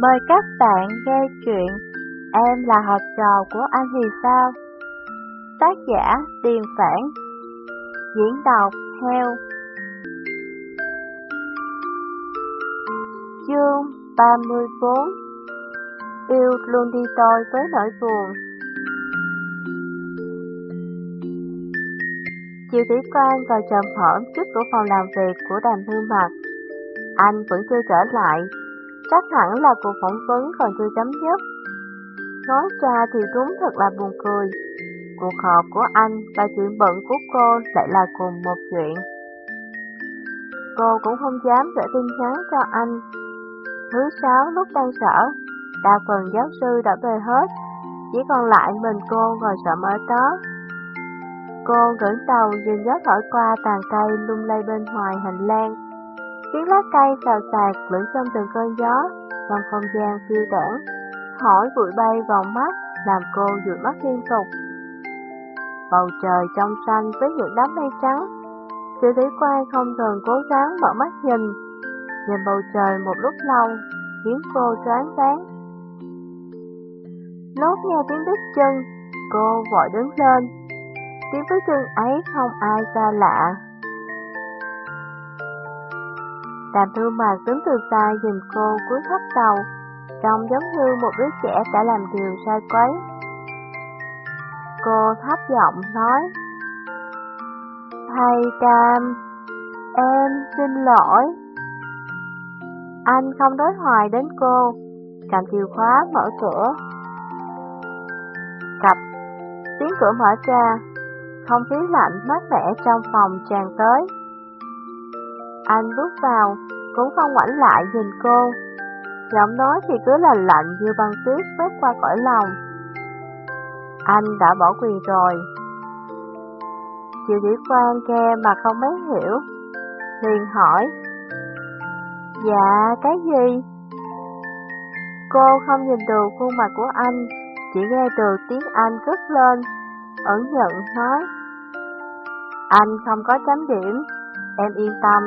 Mời các bạn nghe chuyện Em là học trò của anh thì sao? Tác giả Tiền Phản. Diễn đọc Heo. Chương 34 Yêu luôn đi tôi với nỗi buồn. Chiều Thủy Quang vào trầm hởm trước cửa phòng làm việc của đàm thương mặt. Anh vẫn chưa trở lại. Chắc hẳn là cuộc phỏng vấn còn chưa chấm dứt. Nói ra thì đúng thật là buồn cười. Cuộc họp của anh và chuyện bận của cô lại là cùng một chuyện. Cô cũng không dám gửi tin nhắn cho anh. Thứ sáu lúc đang sở, đa phần giáo sư đã về hết, chỉ còn lại mình cô ngồi sợ ở đó. Cô ngẩng đầu nhìn gió thổi qua tàn cây lung lay bên ngoài hành lang Tiếng lá cây xào xạc lẫn trong từng cơn gió, trong không gian phiêu đảng, hỏi bụi bay vòng mắt, làm cô dụi mắt liên tục. Bầu trời trong xanh với những đám mây trắng, sự thủy quan không ngừng cố gắng mở mắt nhìn, nhìn bầu trời một lúc lâu, khiến cô choáng váng. Nốt nghe tiếng đứt chân, cô vội đứng lên. Tiếng bước chân ấy không ai xa lạ, Đàm thư mạc đứng từ xa nhìn cô cúi thấp đầu, trông giống như một đứa trẻ đã làm điều sai quấy. Cô thấp giọng nói, Thầy Đàm, em xin lỗi. Anh không đối hoài đến cô, cầm chìa khóa mở cửa. Cặp, tiếng cửa mở ra, không khí lạnh mát mẻ trong phòng tràn tới. Anh bước vào, cũng không ngoảnh lại nhìn cô. Giọng nói thì cứ là lạnh như băng tuyết quét qua cõi lòng. Anh đã bỏ quyền rồi. Triệu Thủy Quang nghe mà không mấy hiểu, liền hỏi. Dạ, cái gì? Cô không nhìn được khuôn mặt của anh, chỉ nghe được tiếng anh cất lên, ẩn nhận nói. Anh không có chấm điểm, em yên tâm,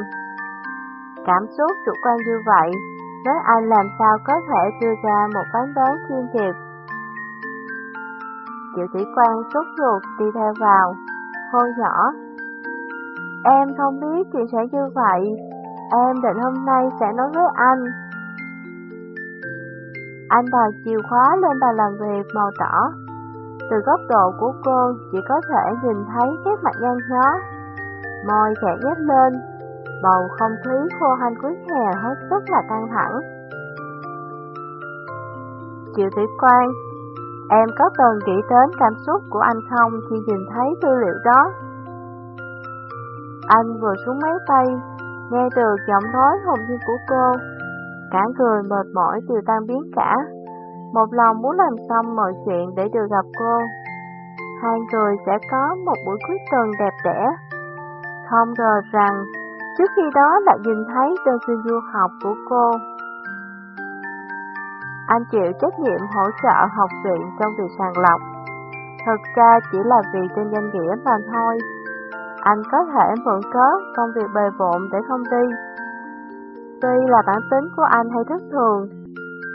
Cảm xúc chủ quan như vậy, nói anh làm sao có thể đưa ra một phán đoán chuyên nghiệp. Triệu sĩ quan sốt ruột đi theo vào, hô nhỏ. Em không biết chuyện sẽ như vậy, em định hôm nay sẽ nói với anh. Anh đòi chìa khóa lên bàn làm việc màu đỏ. Từ góc độ của cô chỉ có thể nhìn thấy cái mặt nhăn nhó. Môi khẽ nhếch lên, bầu không khí khô hanh cuối hè hết sức là căng thẳng. Triệu Thủy Quan, em có cần nghĩ đến cảm xúc của anh không khi nhìn thấy tư liệu đó? Anh vừa xuống máy bay, nghe từ giọng nói hồn nhiên của cô, cả người mệt mỏi từ tan biến cả. Một lòng muốn làm xong mọi chuyện để được gặp cô. Hai người sẽ có một buổi cuối tuần đẹp đẽ. Không ngờ rằng Trước khi đó lại nhìn thấy đơn thư du học của cô. Anh chịu trách nhiệm hỗ trợ học viện trong việc sàng lọc. Thực ra chỉ là vì trên danh nghĩa mà thôi. Anh có thể mượn cớ công việc bề bộn để không đi. Tuy là bản tính của anh hay thất thường,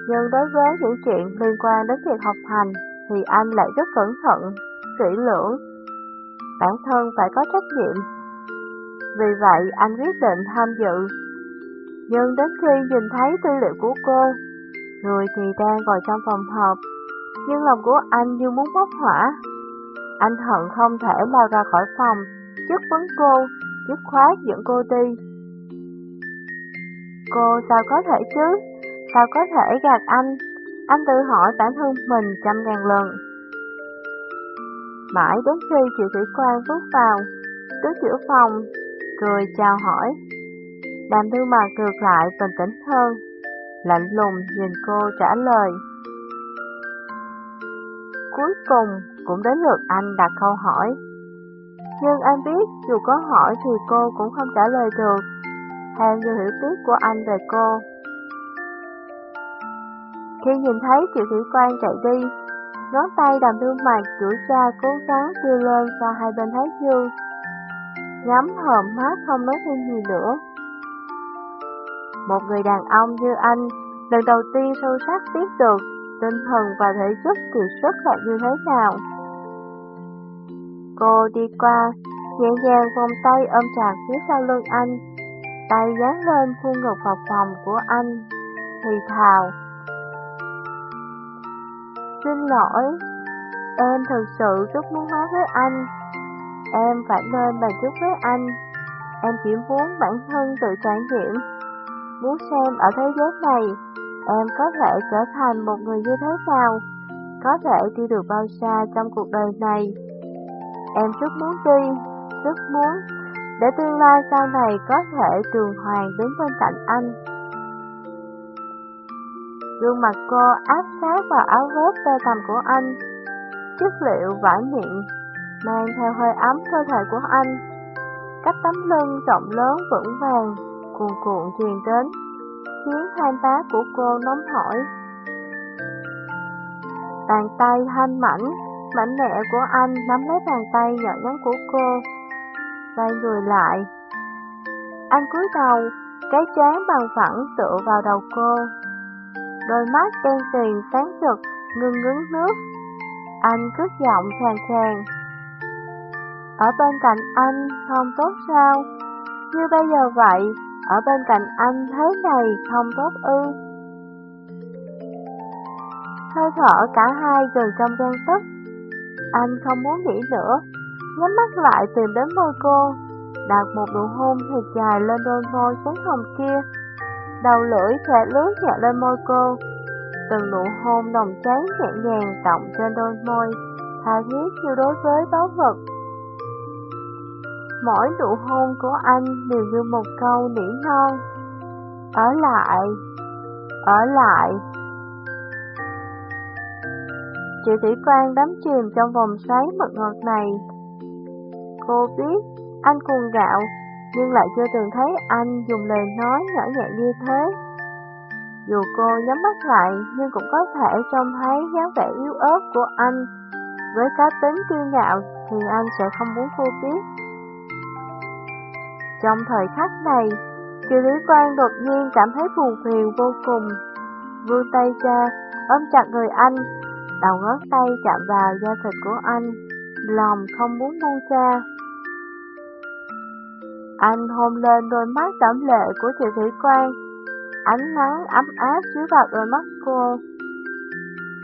nhưng đối với những chuyện liên quan đến việc học hành thì anh lại rất cẩn thận, kỹ lưỡng. Bản thân phải có trách nhiệm vì vậy anh quyết định tham dự. Nhưng đến khi nhìn thấy tư liệu của cô, người thì đang ngồi trong phòng họp, nhưng lòng của anh như muốn bốc hỏa. Anh hận không thể lao ra khỏi phòng, chất vấn cô, dứt khoát dẫn cô đi. Cô sao có thể chứ? Sao có thể gạt anh? Anh tự hỏi bản thân mình trăm ngàn lần. Mãi đến khi chị Thủy Quang bước vào, đứng giữa phòng, cười chào hỏi. Đàm thư mặt ngược lại bình tĩnh hơn, lạnh lùng nhìn cô trả lời. Cuối cùng cũng đến lượt anh đặt câu hỏi. Nhưng anh biết dù có hỏi thì cô cũng không trả lời được, theo như hiểu biết của anh về cô. Khi nhìn thấy triệu thủy quan chạy đi, ngón tay đàm thương mặt chủ ra cố gắng đưa lên cho hai bên thái dương, nhắm hờm mắt không nói thêm gì nữa. Một người đàn ông như anh lần đầu tiên sâu sắc biết được tinh thần và thể chất kiệt xuất là như thế nào. Cô đi qua, nhẹ nhàng vòng tay ôm chặt phía sau lưng anh, tay dán lên khuôn ngực phập phòng của anh, thì thào. Xin lỗi, em thực sự rất muốn nói với anh, em phải lên bàn trước với anh, em chỉ muốn bản thân tự trải nghiệm, muốn xem ở thế giới này, em có thể trở thành một người như thế nào, có thể đi được bao xa trong cuộc đời này. Em rất muốn đi, rất muốn, để tương lai sau này có thể trường hoàng đứng bên cạnh anh. Gương mặt cô áp sát vào áo vest tơ tầm của anh, chất liệu vải miệng, mang theo hơi ấm cơ thể của anh. Cách tấm lưng rộng lớn vững vàng, cuồn cuộn truyền đến, khiến hai má của cô nóng hổi. Bàn tay thanh mảnh, mảnh mẹ của anh nắm lấy bàn tay nhỏ nhắn của cô, xoay người lại. Anh cúi đầu, cái chán bằng phẳng tựa vào đầu cô. Đôi mắt đen xì sáng rực, ngưng ngứng nước. Anh cất giọng khàn khàn. Ở bên cạnh anh không tốt sao? Như bây giờ vậy, ở bên cạnh anh thế này không tốt ư? Hơi thở cả hai gần trong gan tức. Anh không muốn nghĩ nữa, nhắm mắt lại tìm đến môi cô, đặt một nụ hôn thật dài lên đôi môi phấn hồng kia. Đầu lưỡi khẽ lướt nhẹ lên môi cô, từng nụ hôn nồng cháy nhẹ nhàng động trên đôi môi, tha thiết như đối với báu vật. Mỗi nụ hôn của anh đều như một câu nỉ non. Ở lại, ở lại. Triệu thủy quan đắm chìm trong vòng xoáy mật ngọt này. Cô biết anh cuồng gạo, nhưng lại chưa từng thấy anh dùng lời nói nhỏ nhẹ như thế. Dù cô nhắm mắt lại, nhưng cũng có thể trông thấy dáng vẻ yếu ớt của anh. Với cá tính kiêu ngạo thì anh sẽ không muốn cô biết. Trong thời khắc này, Kiều Lý Quang đột nhiên cảm thấy buồn phiền vô cùng. Vươn tay ra, ôm chặt người anh, đầu ngón tay chạm vào da thịt của anh, lòng không muốn buông ra. Anh hôn lên đôi mắt đẫm lệ của Triệu Thủy Quang, ánh nắng ấm áp chiếu vào đôi mắt cô.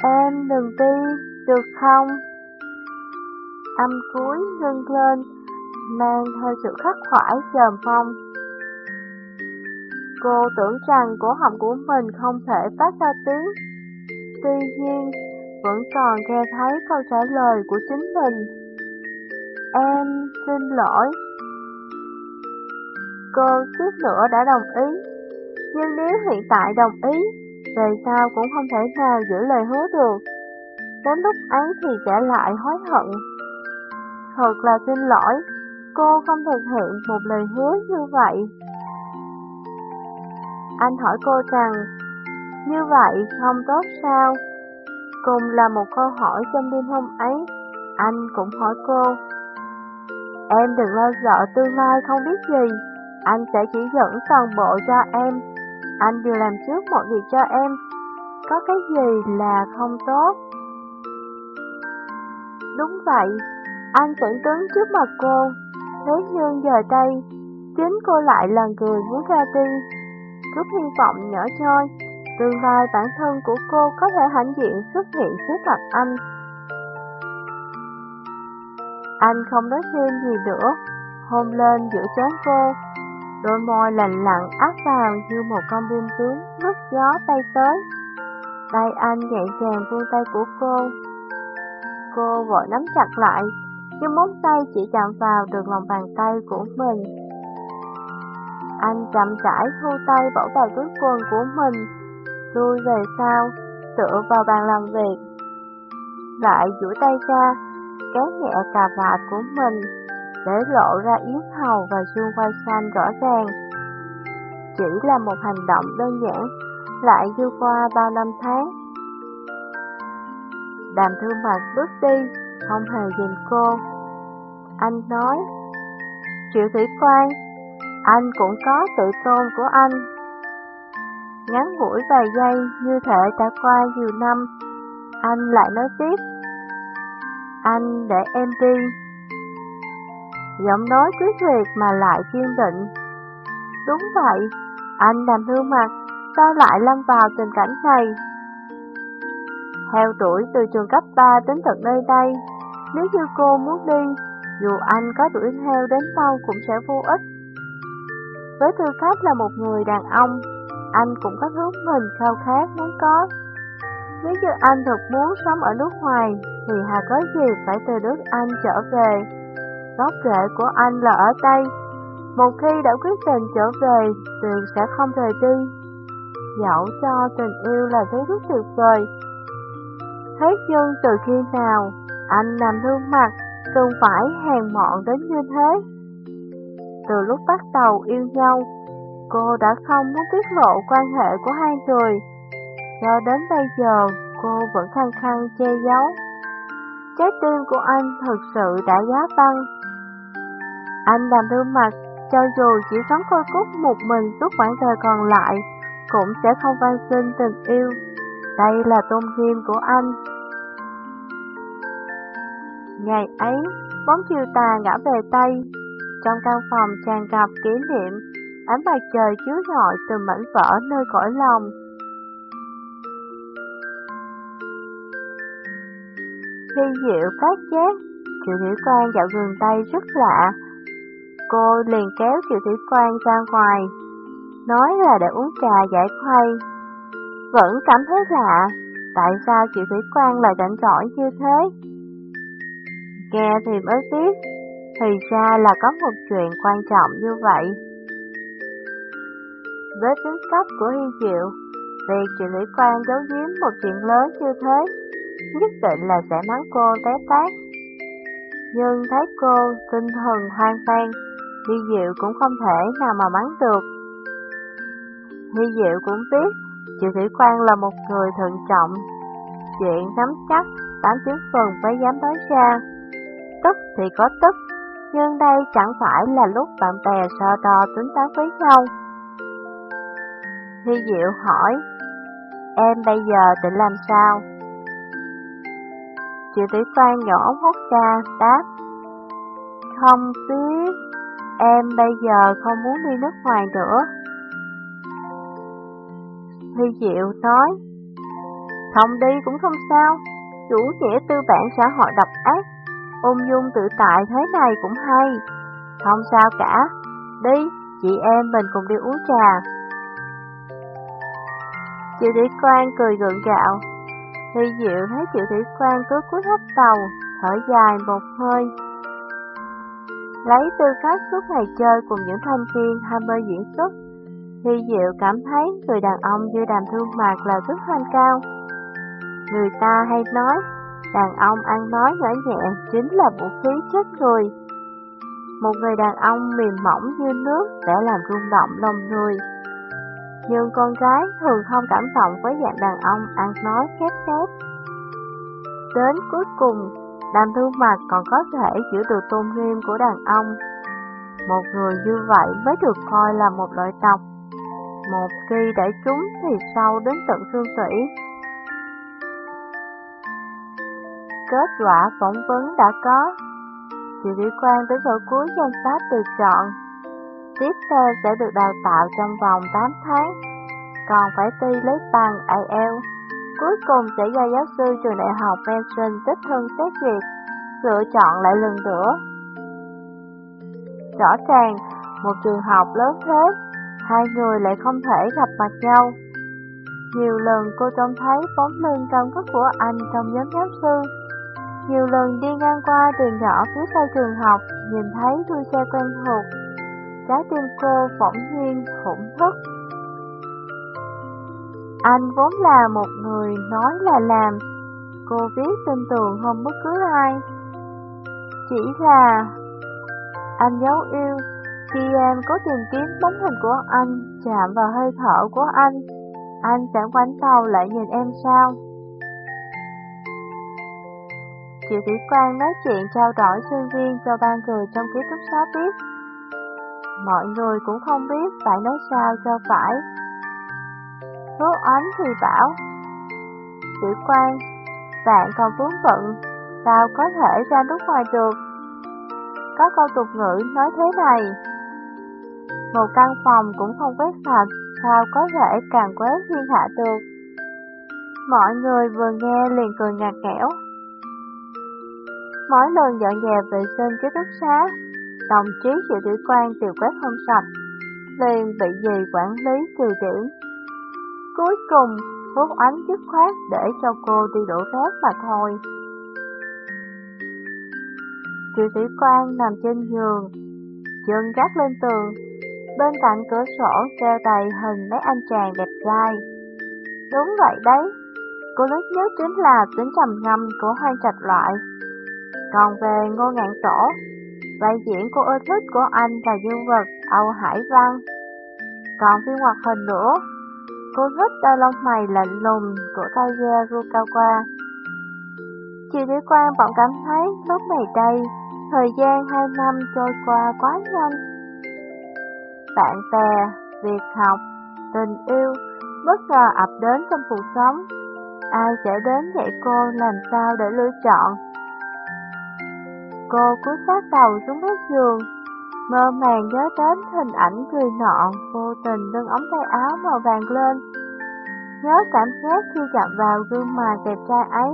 Em đừng đi, được không? Âm cuối ngưng lên, mang theo sự khắc khoải trầm phong. Cô tưởng rằng cổ họng của mình không thể phát ra tiếng. Tuy nhiên, vẫn còn nghe thấy câu trả lời của chính mình. Em xin lỗi. Cô suýt nữa đã đồng ý, nhưng nếu hiện tại đồng ý, về sau cũng không thể nào giữ lời hứa được. Đến lúc ấy thì sẽ lại hối hận. Thật là xin lỗi, cô không thực hiện một lời hứa như vậy. Anh hỏi cô rằng, như vậy không tốt sao? Cùng là một câu hỏi trong đêm hôm ấy, anh cũng hỏi cô. Em đừng lo sợ tương lai không biết gì, anh sẽ chỉ dẫn toàn bộ cho em. Anh đều làm trước mọi việc cho em. Có cái gì là không tốt? Đúng vậy, anh vẫn đứng trước mặt cô, Thế nhưng giờ đây, chính cô lại là người muốn ra đi. Chút hy vọng nhỏ trôi, tương lai bản thân của cô có thể hãnh diện xuất hiện trước mặt anh. Anh không nói thêm gì nữa, hôn lên giữa trán cô, đôi môi lạnh lặng áp vào như một con bim tướng nước gió bay tới. Tay anh nhẹ nhàng buông tay của cô. Cô vội nắm chặt lại, nhưng móng tay chỉ chạm vào được lòng bàn tay của mình. Anh chậm rãi thu tay bỏ vào túi quần của mình, lui về sau, tựa vào bàn làm việc. Lại duỗi tay ra, kéo nhẹ cà vạt của mình, để lộ ra yết hầu và xương quai xanh rõ ràng. Chỉ là một hành động đơn giản, lại dư qua bao năm tháng. Đàm thương mặt bước đi, không hề nhìn cô. Anh nói, Triệu Thủy quan, anh cũng có tự tôn của anh. Ngắn ngủi vài giây như thể đã qua nhiều năm, anh lại nói tiếp. Anh để em đi. Giọng nói quyết liệt mà lại kiên định. Đúng vậy, anh làm thương mặt, sao lại lâm vào tình cảnh này? Theo tuổi từ trường cấp 3 đến tận nơi đây, nếu như cô muốn đi, dù anh có đuổi theo đến đâu cũng sẽ vô ích. Với tư cách là một người đàn ông, anh cũng có thứ mình khao khát muốn có. Nếu như anh thật muốn sống ở nước ngoài, thì hà có gì phải từ nước Anh trở về. Gốc rễ của anh là ở đây. Một khi đã quyết định trở về, thì sẽ không rời đi. Dẫu cho tình yêu là thứ rất tuyệt vời. Thế nhưng từ khi nào, anh làm thương mặt, cần phải hèn mọn đến như thế? Từ lúc bắt đầu yêu nhau, cô đã không muốn tiết lộ quan hệ của hai người. Cho đến bây giờ, cô vẫn khăng khăng che giấu. Trái tim của anh thực sự đã giá băng. Anh làm thương mặt, cho dù chỉ sống coi cúc một mình suốt khoảng thời còn lại, cũng sẽ không van xin tình yêu. Đây là tôn nghiêm của anh. Ngày ấy, bóng chiều tà ngã về Tây, trong căn phòng tràn ngập kỷ niệm, ánh mặt trời chiếu rọi từ mảnh vỡ nơi cõi lòng. Khi Diệu phát giác, Triệu Thủy Quan dạo gần tay rất lạ. Cô liền kéo Triệu Thủy Quan ra ngoài, nói là để uống trà giải khuây. Vẫn cảm thấy lạ, tại sao chị Thủy quang lại rảnh rỗi như thế? Nghe thì mới biết, thì ra là có một chuyện quan trọng như vậy. Với tính cách của Hi Diệu, việc chị Thủy quang giấu giếm một chuyện lớn như thế nhất định là sẽ mắng cô té tát. Nhưng thấy cô tinh thần hoang tan, Hi Diệu cũng không thể nào mà mắng được. Hi Diệu cũng biết, Chị Thủy quan là một người thận trọng, chuyện nắm chắc, tám chín phần mới dám nói ra. Tức thì có tức, nhưng đây chẳng phải là lúc bạn bè so đo tính toán với nhau. Huy Diệu hỏi, em bây giờ định làm sao? Chị thủy quan nhỏ hút ra, đáp Không biết, em bây giờ không muốn đi nước ngoài nữa Huy Diệu nói. Không đi cũng không sao, chủ nghĩa tư bản xã hội độc ác Ung dung tự tại thế này cũng hay. Không sao cả, đi, chị em mình cùng đi uống trà. Chị Thủy Quan cười gượng gạo. Huy Diệu thấy Triệu Thủy Quang cứ cúi thấp đầu, thở dài một hơi. Lấy tư cách suốt ngày chơi cùng những thanh niên ham mê diễn xuất, Hy Diệu cảm thấy người đàn ông như đàm thương mạc là rất thanh cao. Người ta hay nói, đàn ông ăn nói nhỏ nhẹ chính là vũ khí chết người. Một người đàn ông mềm mỏng như nước sẽ làm rung động lòng người nhưng con gái thường không cảm động với dạng đàn ông ăn nói khép khép. Đến cuối cùng, đàm thương mặt còn có thể giữ được tôn nghiêm của đàn ông. Một người như vậy mới được coi là một loại tộc. Một khi đã trúng thì sâu đến tận xương tủy. Kết quả phỏng vấn đã có. Chị Vĩ Quang đến ở cuối danh sách được chọn Tiếp theo sẽ được đào tạo trong vòng 8 tháng, còn phải thi lấy bằng IELTS. Cuối cùng sẽ do giáo sư trường đại học Benson tích thân xét duyệt, lựa chọn lại lần nữa. Rõ ràng, một trường học lớn thế, hai người lại không thể gặp mặt nhau. Nhiều lần cô trông thấy bóng lưng trong cất của anh trong nhóm giáo sư. Nhiều lần đi ngang qua đường nhỏ phía sau trường học, nhìn thấy đuôi xe quen thuộc, trái tim cô bỗng nhiên thổn thức. Anh vốn là một người nói là làm, cô viết tin tưởng hơn bất cứ ai. Chỉ là anh giấu yêu, khi em có tìm kiếm bóng hình của anh chạm vào hơi thở của anh, anh sẽ quánh đầu lại nhìn em sao? Triệu Thủy Quang nói chuyện trao đổi sinh viên cho ban cười trong ký túc xá biết mọi người cũng không biết phải nói sao cho phải. Hứa oánh thì bảo, Sĩ Quang, bạn còn vướng bận, sao có thể ra nước ngoài được? Có câu tục ngữ nói thế này, một căn phòng cũng không quét sạch, sao có thể càng quét thiên hạ được? Mọi người vừa nghe liền cười ngạc nghẽo. Mỗi lần dọn dẹp vệ sinh ký túc xá, đồng chí chịu thủy quan đều quét không sạch, liền bị gì quản lý trừ điểm. Cuối cùng, Phúc Ánh dứt khoát để cho cô đi đổ rác mà thôi. Triệu tử quan nằm trên giường, chân gác lên tường, bên cạnh cửa sổ treo đầy hình mấy anh chàng đẹp trai. Đúng vậy đấy, cô lớn nhất chính là tính trầm ngâm của hai trạch loại. Còn về ngô ngạn tổ, vai diễn cô ưa thích của anh là dương vật Âu Hải Văn. Còn phim hoạt hình nữa, cô thích đôi lông mày lạnh lùng của Taya Rukawa. Chị Thủy Quang bọn cảm thấy lúc này đây, thời gian hai năm trôi qua quá nhanh. Bạn bè, việc học, tình yêu, bất ngờ ập đến trong cuộc sống. Ai sẽ đến dạy cô làm sao để lựa chọn? Cô cúi sát đầu xuống mép giường, mơ màng nhớ đến hình ảnh người nọ vô tình nâng ống tay áo màu vàng lên. Nhớ cảm giác khi chạm vào gương mặt đẹp trai ấy.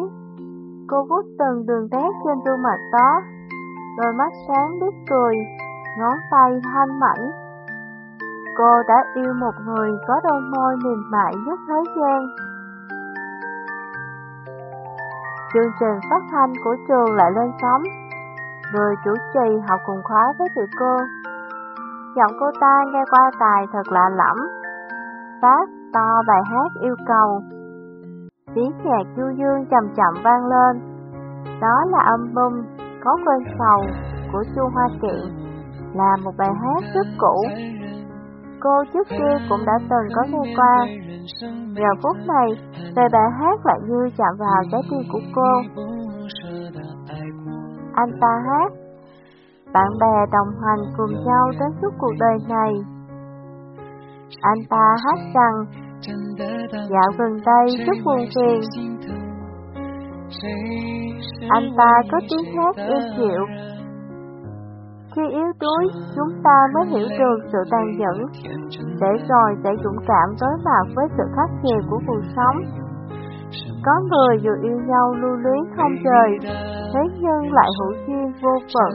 Cô vuốt từng đường nét trên gương mặt đó, đôi mắt sáng biết cười, ngón tay thanh mảnh. Cô đã yêu một người có đôi môi mềm mại nhất thế gian. Chương trình phát thanh của trường lại lên sóng người chủ trì học cùng khóa với tụi cô. Giọng cô ta nghe qua tài thật lạ lẫm. Phát to bài hát yêu cầu. Tiếng nhạc du dương chậm chậm vang lên. Đó là âm bum Có quên sầu của Chu Hoa Kiện, là một bài hát rất cũ. Cô trước kia cũng đã từng có nghe qua. Giờ phút này, lời bài hát lại như chạm vào trái tim của cô. Anh ta hát Bạn bè đồng hành cùng nhau đến suốt cuộc đời này Anh ta hát rằng Dạo gần đây rất buồn phiền Anh ta có tiếng hát êm dịu khi yếu đuối, chúng ta mới hiểu được sự tàn nhẫn Để rồi sẽ dũng cảm đối mặt với sự khắc nghiệt của cuộc sống có người dù yêu nhau lưu luyến không rời, thế nhưng lại hữu duyên vô phận.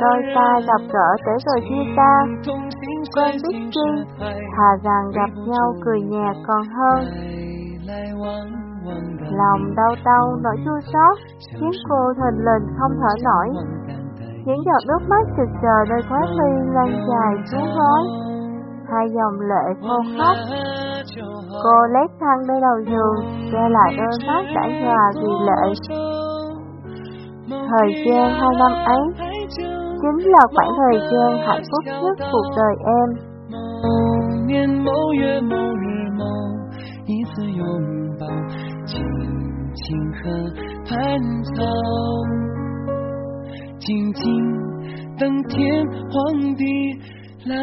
Đôi ta gặp gỡ để rồi chia ta, quên biết chi, thà rằng gặp nhau cười nhạt còn hơn. Lòng đau đau nỗi chua xót khiến cô thình lình không thở nổi. Những giọt nước mắt trực chờ nơi khóe mi lan dài xuống gói, hai dòng lệ khô khóc. Cô lấy khăn nơi đầu giường, che lại đôi mắt đã nhòa vì lệ. Thời gian hai năm ấy, chính là khoảng thời gian hạnh phúc nhất cuộc đời em. 年静静等天荒地老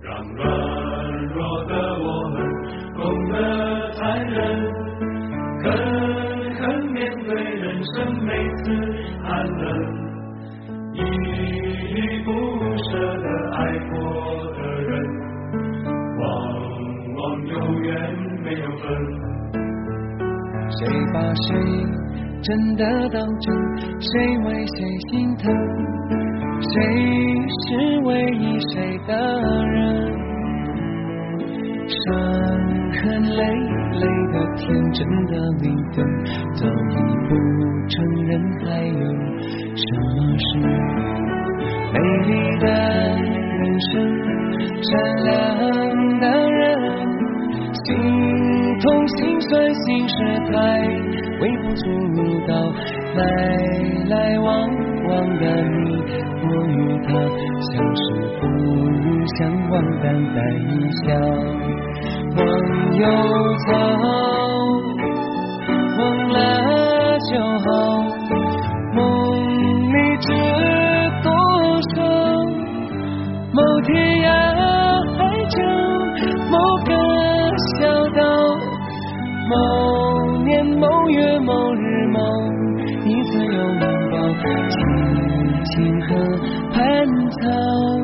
让软弱的我们懂得残忍狠狠面对人生每次寒冷依依不舍谁把谁。真的当真，谁为谁心疼？谁是唯一谁的人？伤痕累累的天真的灵魂，早已不承认还有什么是美丽的人生？善良痛心事太。微不足道，来来往往的你，我与他相识不如相忘，淡淡一笑，忘忧草，how